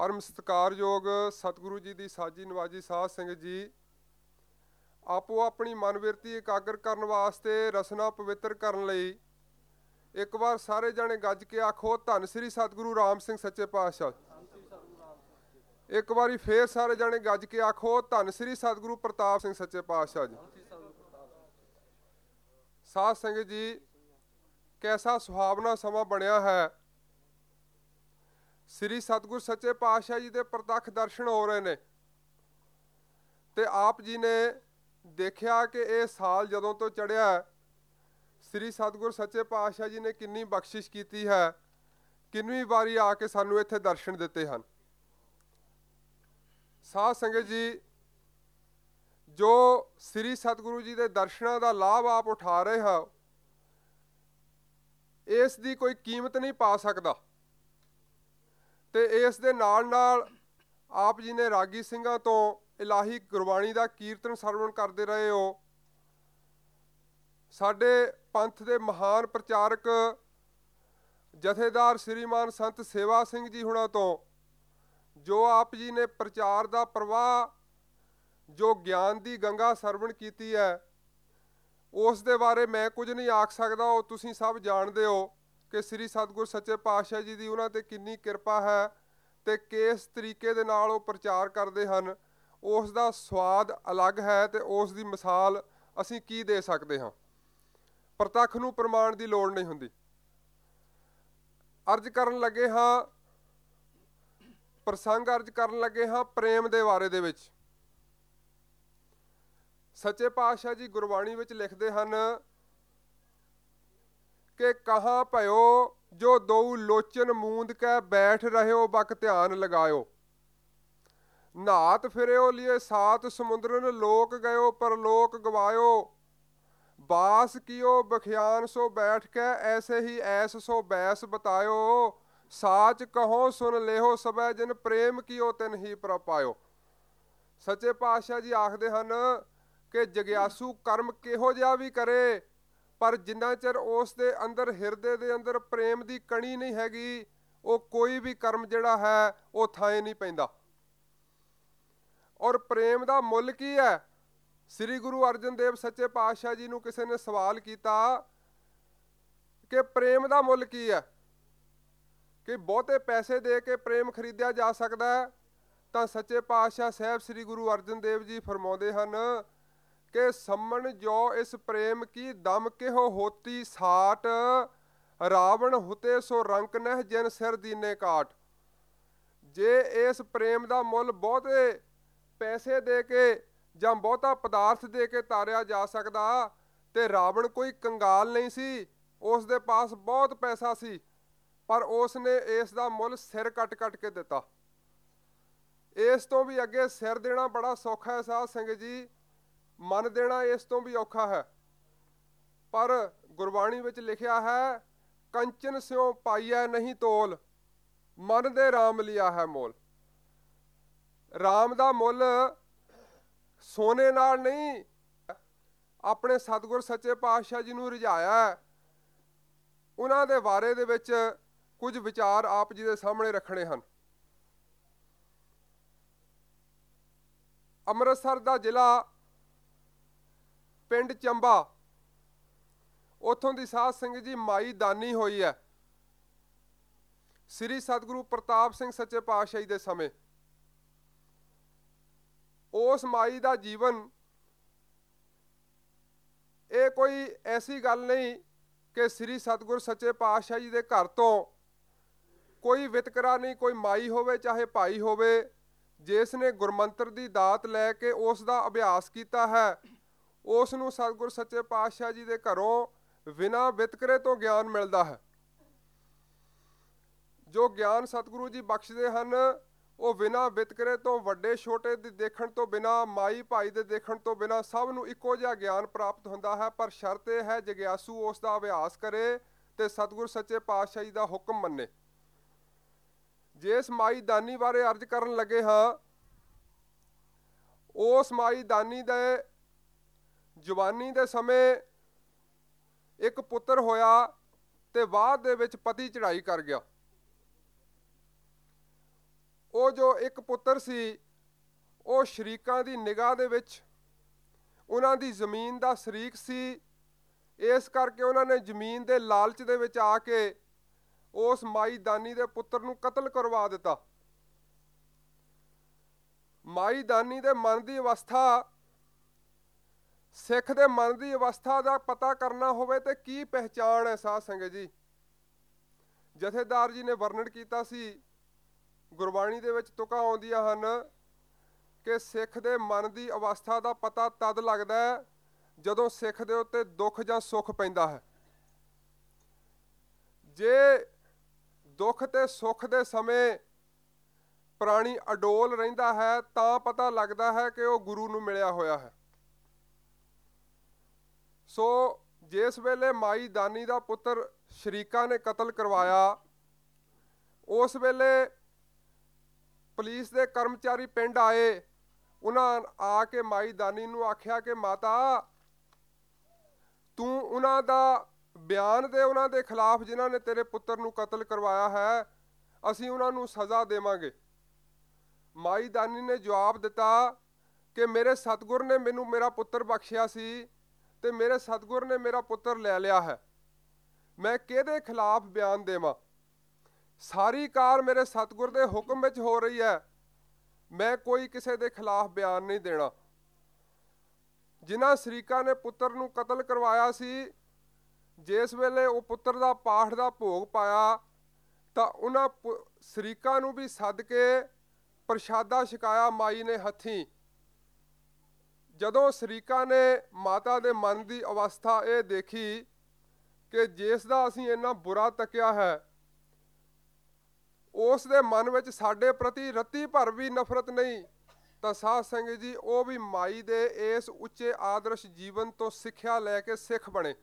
ਪਰਮ ਸਤਿਕਾਰਯੋਗ ਸਤਿਗੁਰੂ ਜੀ ਦੀ ਸਾਜੀ ਨਵਾਜੀ ਸਾਧ ਸਿੰਘ ਜੀ, ਆਪੋ ਆਪਣੀ ਮਨਵਿਰਤੀ ਇਕਾਗਰ ਕਰਨ ਵਾਸਤੇ ਰਸਨਾ ਪਵਿੱਤਰ ਕਰਨ ਲਈ ਇੱਕ ਵਾਰ ਸਾਰੇ ਜਣੇ ਗੱਜ ਕੇ ਆਖੋ, ਧੰਨ ਸ੍ਰੀ ਸਤਿਗੁਰੂ ਰਾਮ ਸਿੰਘ ਸੱਚੇ ਪਾਤਸ਼ਾਹ। ਇੱਕ ਵਾਰੀ ਫੇਰ ਸਾਰੇ ਜਣੇ ਗੱਜ ਕੇ ਆਖੋ, ਧੰਨ ਸ੍ਰੀ ਸਤਿਗੁਰੂ ਪ੍ਰਤਾਪ ਸਿੰਘ ਸੱਚੇ ਪਾਤਸ਼ਾਹ ਜੀ। ਸਾਧ ਸੰਗਤ ਜੀ, ਕੈਸਾ ਸੁਹਾਵਣਾ ਸਮਾਂ ਬਣਿਆ ਹੈ। ਸ੍ਰੀ ਸਤਿਗੁਰ ਸੱਚੇ ਪਾਤਸ਼ਾਹ ਜੀ ਦੇ ਪ੍ਰਤੱਖ ਦਰਸ਼ਨ ਹੋ ਰਹੇ ਨੇ। ਤੇ ਆਪ ਜੀ ਨੇ ਦੇਖਿਆ ਕਿ ਇਹ ਸਾਲ ਜਦੋਂ ਤੋਂ ਚੜਿਆ ਸ੍ਰੀ ਸਤਿਗੁਰ ਸੱਚੇ ਪਾਤਸ਼ਾਹ ਜੀ ਨੇ ਕਿੰਨੀ ਬਖਸ਼ਿਸ਼ ਕੀਤੀ ਹੈ, ਕਿੰਨੀ ਵਾਰੀ ਆ ਕੇ ਸਾਨੂੰ ਇੱਥੇ ਦਰਸ਼ਨ ਦਿੱਤੇ ਹਨ। ਸਾਧ ਸੰਗਤ ਜੀ, ਜੋ ਸ੍ਰੀ ਸਤਿਗੁਰੂ ਜੀ ਦੇ ਦਰਸ਼ਨਾਂ ਦਾ ਲਾਭ ਆਪ ਉਠਾ ਰਹੇ ਹੋ, ਇਸ ਦੀ ਕੋਈ ਕੀਮਤ ਨਹੀਂ ਪਾ ਸਕਦਾ। ਤੇ ਇਸ ਦੇ ਨਾਲ ਨਾਲ ਆਪ ਜੀ ਨੇ ਰਾਗੀ ਸਿੰਘਾਂ ਤੋਂ ਇਲਾਹੀ ਗੁਰਬਾਣੀ ਦਾ ਕੀਰਤਨ ਸਰਵਣ ਕਰਦੇ ਰਹੇ ਹੋ। ਸਾਡੇ ਪੰਥ ਦੇ ਮਹਾਨ ਪ੍ਰਚਾਰਕ ਜਥੇਦਾਰ ਸ੍ਰੀਮਾਨ ਸੰਤ ਸੇਵਾ ਸਿੰਘ ਜੀ ਹੁਣਾਂ ਤੋਂ, ਜੋ ਆਪ ਜੀ ਨੇ ਪ੍ਰਚਾਰ ਦਾ ਪ੍ਰਵਾਹ, ਜੋ ਗਿਆਨ ਦੀ ਗੰਗਾ ਸਰਵਣ ਕੀਤੀ ਹੈ, ਉਸ ਦੇ ਬਾਰੇ ਮੈਂ ਕੁਝ ਨਹੀਂ ਆਖ ਸਕਦਾ, ਉਹ ਤੁਸੀਂ ਸਭ ਜਾਣਦੇ ਹੋ। ਕਿ ਸ੍ਰੀ ਸਤਗੁਰ ਸੱਚੇ ਪਾਤਸ਼ਾਹ ਜੀ ਦੀ ਉਹਨਾਂ ਤੇ ਕਿੰਨੀ ਕਿਰਪਾ ਹੈ ਤੇ ਕਿਸ ਤਰੀਕੇ ਦੇ ਨਾਲ ਉਹ ਪ੍ਰਚਾਰ ਕਰਦੇ ਹਨ, ਉਸ ਦਾ ਸਵਾਦ ਅਲੱਗ ਹੈ ਤੇ ਉਸ ਦੀ ਮਿਸਾਲ ਅਸੀਂ ਕੀ ਦੇ ਸਕਦੇ ਹਾਂ? ਪ੍ਰਤੱਖ ਨੂੰ ਪ੍ਰਮਾਣ ਦੀ ਲੋੜ ਨਹੀਂ ਹੁੰਦੀ। ਅਰਜ ਕਰਨ ਲੱਗੇ ਹਾਂ, ਪ੍ਰਸੰਗ ਅਰਜ ਕਰਨ ਲੱਗੇ ਹਾਂ ਪ੍ਰੇਮ ਦੇ ਬਾਰੇ ਦੇ ਵਿੱਚ। ਸੱਚੇ ਪਾਤਸ਼ਾਹ ਜੀ ਗੁਰਬਾਣੀ ਵਿੱਚ ਲਿਖਦੇ ਹਨ ਕਿ ਕਹਾ ਭਇਓ, ਜੋ ਦਉ ਲੋਚਨ ਮੂੰਦ ਕੈ ਬੈਠ ਰਹਿਓ ਬਕ ਧਿਆਨ ਲਗਾਇਓ। ਨਾਤ ਫਿਰਿਓ ਲਿਏ ਸਾਤ ਸਮੁੰਦਰਨ ਲੋਕ ਗਇਓ ਪਰ ਲੋਕ ਗਵਾਇਓ। ਬਾਸ ਕੀਓ ਬਖਿਆਨ ਸੋ ਬੈਠ ਕੇ, ਐਸੇ ਹੀ ਐਸ ਸੋ ਬੈਸ ਬਤਾਇਓ। ਸਾਚ ਕਹੋ ਸੁਨ ਲਿਓ ਸਬੈ ਜਿਨ, ਪ੍ਰੇਮ ਕੀਓ ਤਿਨ ਹੀ ਪ੍ਰਪਾਇਓ ਸੱਚੇ ਪਾਤਸ਼ਾਹ ਜੀ ਆਖਦੇ ਹਨ ਕਿ ਜਗਿਆਸੂ ਕਰਮ ਕਿਹੋ ਜਿਹਾ ਵੀ ਕਰੇ ਪਰ ਜਿੰਨਾ ਚਿਰ ਉਸ ਦੇ ਅੰਦਰ ਹਿਰਦੇ ਦੇ ਅੰਦਰ ਪ੍ਰੇਮ ਦੀ ਕਣੀ ਨਹੀਂ ਹੈਗੀ, ਉਹ ਕੋਈ ਵੀ ਕਰਮ ਜਿਹੜਾ ਹੈ, ਉਹ ਥਾਂ ਨਹੀਂ ਪੈਂਦਾ। ਔਰ ਪ੍ਰੇਮ ਦਾ ਮੁੱਲ ਕੀ ਹੈ? ਸ੍ਰੀ ਗੁਰੂ ਅਰਜਨ ਦੇਵ ਸੱਚੇ ਪਾਤਸ਼ਾਹ ਜੀ ਨੂੰ ਕਿਸੇ ਨੇ ਸਵਾਲ ਕੀਤਾ ਕਿ ਪ੍ਰੇਮ ਦਾ ਮੁੱਲ ਕੀ ਹੈ? ਕਿ ਬਹੁਤੇ ਪੈਸੇ ਦੇ ਕੇ ਪ੍ਰੇਮ ਖਰੀਦਿਆ ਜਾ ਸਕਦਾ ਹੈ, ਤਾਂ ਸੱਚੇ ਪਾਤਸ਼ਾਹ ਸਾਹਿਬ ਸ੍ਰੀ ਗੁਰੂ ਅਰਜਨ ਦੇਵ ਜੀ ਫਰਮਾਉਂਦੇ ਹਨ ਕਿ ਸੰਮਣ ਜੋ ਇਸ ਪ੍ਰੇਮ ਕੀ ਦਮ ਕਿਹੋ ਹੋਤੀ ਸਾਟ, ਰਾਵਣ ਹੁਤੇ ਸੋ ਰੰਕ ਨਹਿ ਜਿਨ ਸਿਰ ਦੀਨੇ ਕਾਟ। ਜੇ ਇਸ ਪ੍ਰੇਮ ਦਾ ਮੁੱਲ ਬਹੁਤੇ ਪੈਸੇ ਦੇ ਕੇ ਜਾਂ ਬਹੁਤਾ ਪਦਾਰਥ ਦੇ ਕੇ ਤਾਰਿਆ ਜਾ ਸਕਦਾ ਤੇ ਰਾਵਣ ਕੋਈ ਕੰਗਾਲ ਨਹੀਂ ਸੀ, ਉਸ ਦੇ ਪਾਸ ਬਹੁਤ ਪੈਸਾ ਸੀ, ਪਰ ਉਸ ਨੇ ਇਸ ਦਾ ਮੁੱਲ ਸਿਰ ਕੱਟ-ਕੱਟ ਕੇ ਦਿੱਤਾ। ਇਸ ਤੋਂ ਵੀ ਅੱਗੇ ਸਿਰ ਦੇਣਾ ਬੜਾ ਸੌਖਾ ਹੈ ਸਾਧ ਸੰਗਤ ਜੀ। ਮਨ ਦੇਣਾ ਇਸ ਤੋਂ ਵੀ ਔਖਾ ਹੈ। ਪਰ ਗੁਰਬਾਣੀ ਵਿੱਚ ਲਿਖਿਆ ਹੈ, ਕੰਚਨ ਸਿਓ ਪਾਈਐ ਨਹੀਂ ਤੋਲ, ਮਨ ਦੇ RAM ਲਿਆ ਹੈ ਮੋਲ। RAM ਦਾ ਮੁੱਲ ਸੋਨੇ ਨਾਲ ਨਹੀਂ, ਆਪਣੇ ਸਤਿਗੁਰ ਸੱਚੇ ਪਾਤਸ਼ਾਹ ਜੀ ਨੂੰ ਰਿਝਾਇਆ ਉਹਨਾਂ ਦੇ ਬਾਰੇ ਦੇ ਵਿੱਚ ਕੁਝ ਵਿਚਾਰ ਆਪ ਜੀ ਦੇ ਸਾਹਮਣੇ ਰੱਖਣੇ ਹਨ। ਅੰਮ੍ਰਿਤਸਰ ਦਾ ਜ਼ਿਲ੍ਹਾ ਪਿੰਡ ਚੰਬਾ। ਉਥੋਂ ਦੀ ਸਾਧ ਸਿੰਘ ਜੀ ਮਾਈ ਦਾਨੀ ਹੋਈ ਹੈ। ਸ੍ਰੀ ਸਤਿਗੁਰੂ ਪ੍ਰਤਾਪ ਸਿੰਘ ਸੱਚੇ ਪਾਤਸ਼ਾਹੀ ਦੇ ਸਮੇਂ। ਉਸ ਮਾਈ ਦਾ ਜੀਵਨ ਇਹ ਕੋਈ ਐਸੀ ਗੱਲ ਨਹੀਂ ਕਿ ਸ੍ਰੀ ਸਤਿਗੁਰ ਸੱਚੇ ਪਾਤਸ਼ਾਹ ਜੀ ਦੇ ਘਰ ਤੋਂ ਕੋਈ ਵਿਤਕਰਾ ਨਹੀਂ, ਕੋਈ ਮਾਈ ਹੋਵੇ, ਚਾਹੇ ਭਾਈ ਹੋਵੇ, ਜਿਸ ਨੇ ਗੁਰਮੰਤਰ ਦੀ ਦਾਤ ਲੈ ਕੇ ਉਸ ਦਾ ਅਭਿਆਸ ਕੀਤਾ ਹੈ ਉਸ ਨੂੰ ਸਤਿਗੁਰ ਸੱਚੇ ਪਾਤਸ਼ਾਹ ਜੀ ਦੇ ਘਰੋਂ ਬਿਨਾਂ ਵਿਤਕਰੇ ਤੋਂ ਗਿਆਨ ਮਿਲਦਾ ਹੈ। ਜੋ ਗਿਆਨ ਸਤਿਗੁਰੂ ਜੀ ਬਖਸ਼ਦੇ ਹਨ, ਉਹ ਬਿਨਾਂ ਵਿਤਕਰੇ ਤੋਂ ਵੱਡੇ ਛੋਟੇ ਦੇ ਦੇਖਣ ਤੋਂ ਬਿਨਾਂ, ਮਾਈ ਭਾਈ ਦੇ ਦੇਖਣ ਤੋਂ ਬਿਨਾਂ ਸਭ ਨੂੰ ਇੱਕੋ ਜਿਹਾ ਗਿਆਨ ਪ੍ਰਾਪਤ ਹੁੰਦਾ ਹੈ। ਪਰ ਸ਼ਰਤ ਇਹ ਹੈ, ਜਗਿਆਸੂ ਉਸ ਦਾ ਅਭਿਆਸ ਕਰੇ ਤੇ ਸਤਿਗੁਰ ਸੱਚੇ ਪਾਤਸ਼ਾਹ ਜੀ ਦਾ ਹੁਕਮ ਮੰਨੇ। ਜਿਸ ਮਾਈ ਦਾਨੀ ਬਾਰੇ ਅਰਜ਼ ਕਰਨ ਲੱਗੇ ਹਾਂ, ਉਸ ਮਾਈ ਦਾਨੀ ਦੇ ਜਵਾਨੀ ਦੇ ਸਮੇਂ ਇੱਕ ਪੁੱਤਰ ਹੋਇਆ ਤੇ ਬਾਅਦ ਦੇ ਵਿੱਚ ਪਤੀ ਚੜਾਈ ਕਰ ਗਿਆ। ਉਹ ਉਹ ਜੋ ਇੱਕ ਪੁੱਤਰ ਸੀ, ਉਹ ਸ਼ਰੀਕਾਂ ਦੀ ਨਿਗਾਹ ਦੇ ਵਿੱਚ, ਉਹਨਾਂ ਦੀ ਜ਼ਮੀਨ ਦਾ ਸ਼ਰੀਕ ਸੀ। ਇਸ ਕਰਕੇ ਉਹਨਾਂ ਨੇ ਜ਼ਮੀਨ ਦੇ ਲਾਲਚ ਦੇ ਵਿੱਚ ਆ ਕੇ ਉਸ ਮਾਈ ਦਾਨੀ ਦੇ ਪੁੱਤਰ ਨੂੰ ਕਤਲ ਕਰਵਾ ਦਿੱਤਾ। ਮਾਈ ਦਾਨੀ ਦੇ ਮਨ ਦੀ ਅਵਸਥਾ ਸਿੱਖ ਦੇ ਮਨ ਦੀ ਅਵਸਥਾ ਦਾ ਪਤਾ ਕਰਨਾ ਹੋਵੇ ਤੇ ਕੀ ਪਹਿਚਾਣ ਹੈ ਸਾਧ ਸੰਗਤ ਜੀ? ਜਥੇਦਾਰ ਜੀ ਨੇ ਵਰਣਨ ਕੀਤਾ ਸੀ, ਗੁਰਬਾਣੀ ਦੇ ਵਿੱਚ ਤੁਕਾਂ ਆਉਂਦੀਆਂ ਹਨ ਕਿ ਸਿੱਖ ਦੇ ਮਨ ਦੀ ਅਵਸਥਾ ਦਾ ਪਤਾ ਤਦ ਲੱਗਦਾ ਹੈ ਜਦੋਂ ਸਿੱਖ ਦੇ ਉੱਤੇ ਦੁੱਖ ਜਾਂ ਸੁੱਖ ਪੈਂਦਾ ਹੈ। ਜੇ ਦੁੱਖ ਤੇ ਸੁੱਖ ਦੇ ਸਮੇਂ ਪ੍ਰਾਣੀ ਅਡੋਲ ਰਹਿੰਦਾ ਹੈ ਤਾਂ ਪਤਾ ਲੱਗਦਾ ਹੈ ਕਿ ਉਹ ਗੁਰੂ ਨੂੰ ਮਿਲਿਆ ਹੋਇਆ ਹੈ। ਸੋ ਜਿਸ ਵੇਲੇ ਮਾਈ ਦਾਨੀ ਦਾ ਪੁੱਤਰ ਸ਼ਰੀਕਾ ਨੇ ਕਤਲ ਕਰਵਾਇਆ, ਉਸ ਵੇਲੇ ਪੁਲਿਸ ਦੇ ਕਰਮਚਾਰੀ ਪਿੰਡ ਆਏ। ਉਹਨਾਂ ਆ ਕੇ ਮਾਈ ਦਾਨੀ ਨੂੰ ਆਖਿਆ ਕਿ, ਮਾਤਾ, ਤੂੰ ਉਹਨਾਂ ਦਾ ਬਿਆਨ ਦੇ ਉਹਨਾਂ ਦੇ ਖਿਲਾਫ ਜਿਨ੍ਹਾਂ ਨੇ ਤੇਰੇ ਪੁੱਤਰ ਨੂੰ ਕਤਲ ਕਰਵਾਇਆ ਹੈ, ਅਸੀਂ ਉਹਨਾਂ ਨੂੰ ਸਜ਼ਾ ਦੇਵਾਂਗੇ। ਮਾਈ ਦਾਨੀ ਨੇ ਜਵਾਬ ਦਿੱਤਾ ਕਿ, ਮੇਰੇ ਸਤਗੁਰ ਨੇ ਮੈਨੂੰ ਮੇਰਾ ਪੁੱਤਰ ਬਖਸ਼ਿਆ ਸੀ। ਤੇ ਮੇਰੇ ਸਤਗੁਰ ਨੇ ਮੇਰਾ ਪੁੱਤਰ ਲੈ ਲਿਆ ਹੈ। ਮੈਂ ਕਿਹਦੇ ਖਿਲਾਫ ਬਿਆਨ ਦੇਵਾਂ? ਸਾਰੀ ਕਾਰ ਮੇਰੇ ਸਤਗੁਰ ਦੇ ਹੁਕਮ ਵਿੱਚ ਹੋ ਰਹੀ ਹੈ। ਮੈਂ ਕੋਈ ਕਿਸੇ ਦੇ ਖਿਲਾਫ ਬਿਆਨ ਨਹੀਂ ਦੇਣਾ। ਜਿਨ੍ਹਾਂ ਸ਼ਰੀਕਾਂ ਨੇ ਪੁੱਤਰ ਨੂੰ ਕਤਲ ਕਰਵਾਇਆ ਸੀ, ਜਿਸ ਵੇਲੇ ਉਹ ਪੁੱਤਰ ਦਾ ਪਾਠ ਦਾ ਭੋਗ ਪਾਇਆ, ਤਾਂ ਉਹਨਾਂ ਪੁ- ਸ਼ਰੀਕਾਂ ਨੂੰ ਵੀ ਸੱਦ ਕੇ ਪ੍ਰਸ਼ਾਦਾ ਛਕਾਇਆ ਮਾਈ ਨੇ ਹੱਥੀਂ। ਜਦੋਂ ਸਰੀਕਾ ਨੇ ਮਾਤਾ ਦੇ ਮਨ ਦੀ ਅਵਸਥਾ ਇਹ ਦੇਖੀ ਕਿ ਜਿਸ ਦਾ ਅਸੀਂ ਇੰਨਾ ਬੁਰਾ ਤੱਕਿਆ ਹੈ, ਉਸ ਦੇ ਮਨ ਵਿੱਚ ਸਾਡੇ ਪ੍ਰਤੀ ਰੱਤੀ ਭਰ ਵੀ ਨਫ਼ਰਤ ਨਹੀਂ, ਤਾਂ ਸਾਧ ਸੰਗਤ ਜੀ ਉਹ ਵੀ ਮਾਈ ਦੇ ਇਸ ਉੱਚੇ ਆਦਰਸ਼ ਜੀਵਨ ਤੋਂ ਸਿੱਖਿਆ ਲੈ ਕੇ ਸਿੱਖ ਬਣੇ।